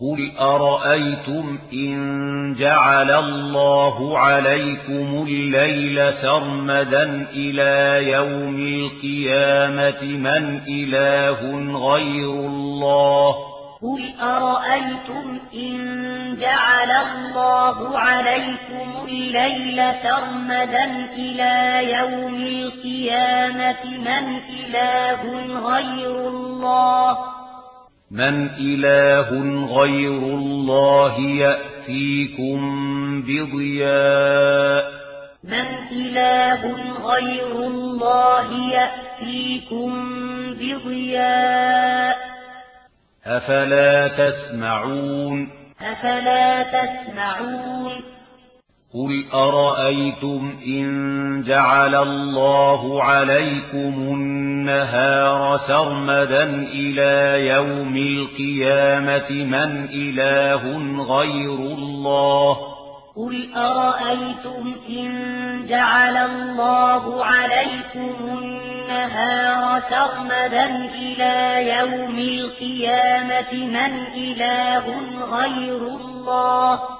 قل أرأيتم إن جعل الله عليكم الليل سرمدا إلى يوم القيامة من إله غير الله قل أرأيتم إن جعل الله عليكم الليل سرمدا إلى يوم القيامة من إله غير الله من إله غير الله يأتيكم بضياء من إله غير الله يأتيكم بضياء أفلا تسمعون أفلا تسمعون قل أرأيتم إن جعل الله عليكم النهار سرمدا إلى يوم القيامة من إله غير الله قل أرأيتم إن جعل الله عليكم النهار سرمدا إلى يوم القيامة من إله غير الله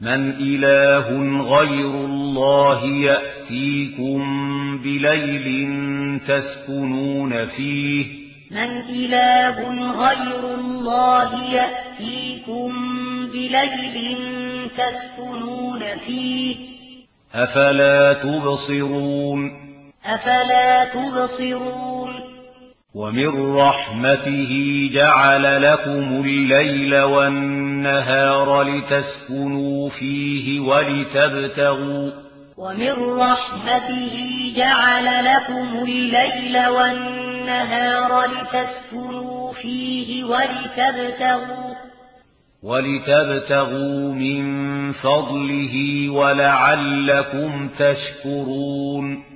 من إله غير الله يأتيكم بليل تسكنون فيه. من إله غير الله يأتيكم بليل تسكنون فيه. أفلا تبصرون؟ أفلا تبصرون؟ ومن رحمته جعل لكم الليل والنهار لتسكنوا فيه ولتبتغوا ومن رحمته جعل لكم الليل والنهار لتسكنوا فيه ولتبتغوا ولتبتغوا من فضله ولعلكم تشكرون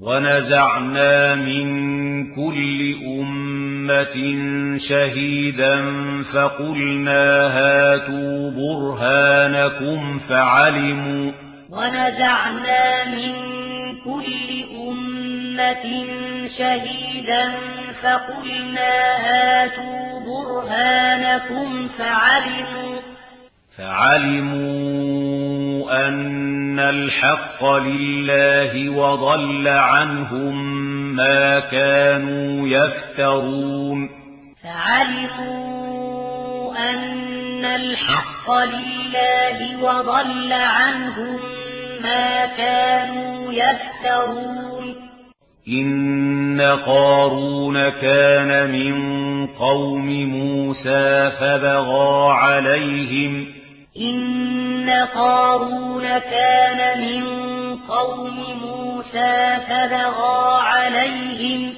ونزعنا من كل أمة شهيدا فقلنا هاتوا برهانكم فعلموا ونزعنا من كل أمة شهيدا فقلنا هاتوا برهانكم فعلموا فعلموا أن الحق لله وضل عنهم ما كانوا يفترون. فعرفوا أن الحق لله وضل عنهم ما كانوا يفترون. إن قارون كان من قوم موسى فبغى عليهم. إن إن قارون كان من قوم موسى فبغى عليهم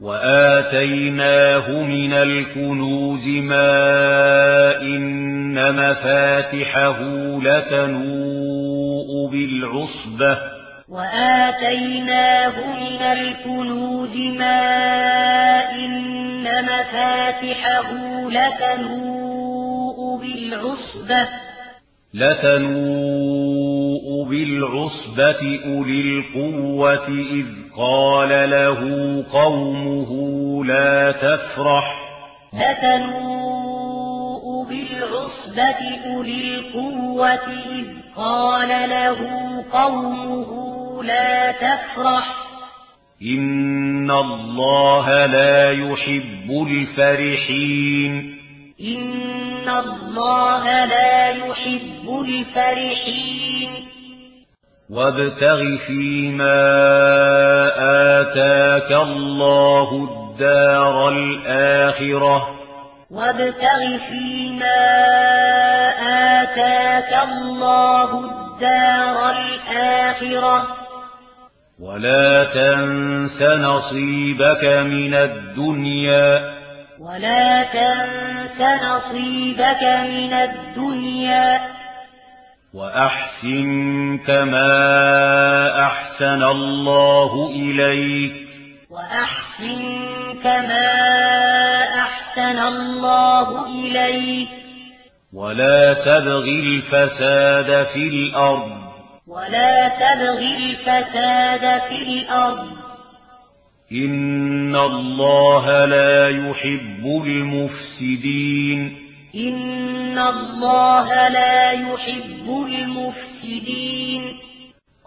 وآتيناه من الكنوز ما إن مفاتحه لتنوء بالعصبة وآتيناه من الكنوز ما إن مفاتحه لتنوء بالعصبة لتنوء بالعصبة أولي القوة إذ قال له قومه لا تفرح لتنوء بالعصبة أولي القوة إذ قال له قومه لا تفرح إن الله لا يحب الفرحين إن الله لا يحب الفرحين وابتغ فيما آتاك الله الدار الآخرة وابتغ فيما آتاك الله الدار الآخرة ولا تنس نصيبك من الدنيا ولا تنس نصيبك من الدنيا وأحسن كما أحسن الله إليك وأحسن كما أحسن الله إليك ولا تبغ الفساد في الأرض ولا تبغ الفساد في الأرض إن الله لا يحب المفسدين إن الله لا يحب المفسدين